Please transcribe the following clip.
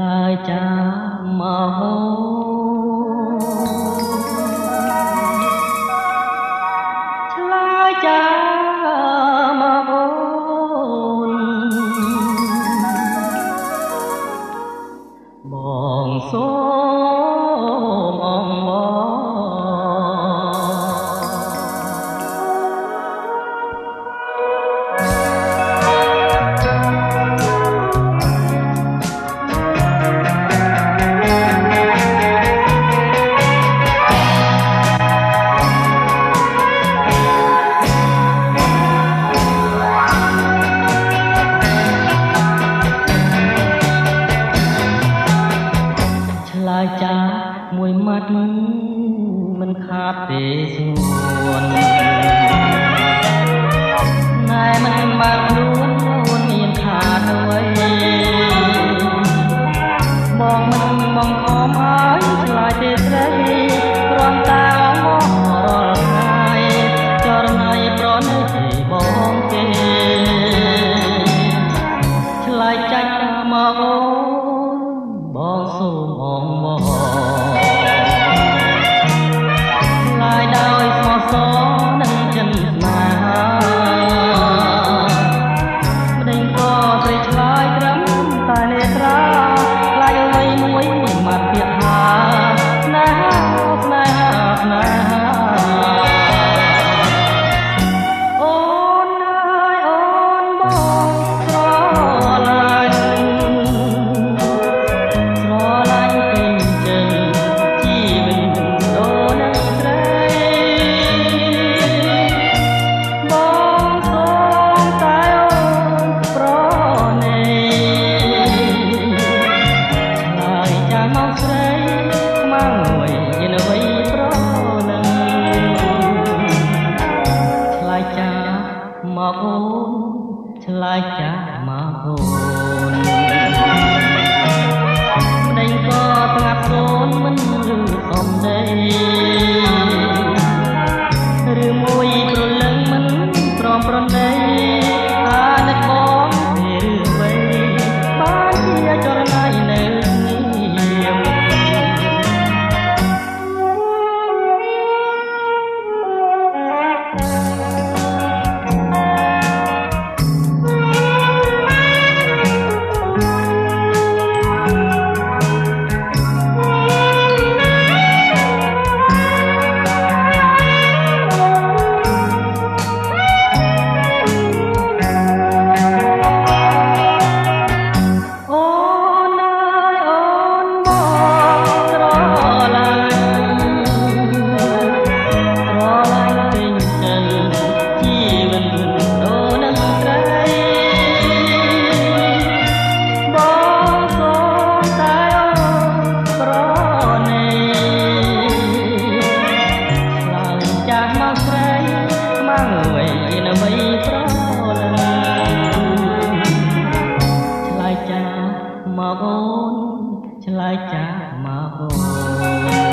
ឡើយចាំមកហូឆ្លើយចាំមកបូនបងសូម ចាមួយមាត់មិនខាតទេសួន មកអូនឆ្លើយចាស់មកអូនប្តីក៏ស្ងាត់កូនមិនឬសំដីឬមួយប្រលឹងមិនព្រមប្រណី នឆ្លើយចាស់មកអូន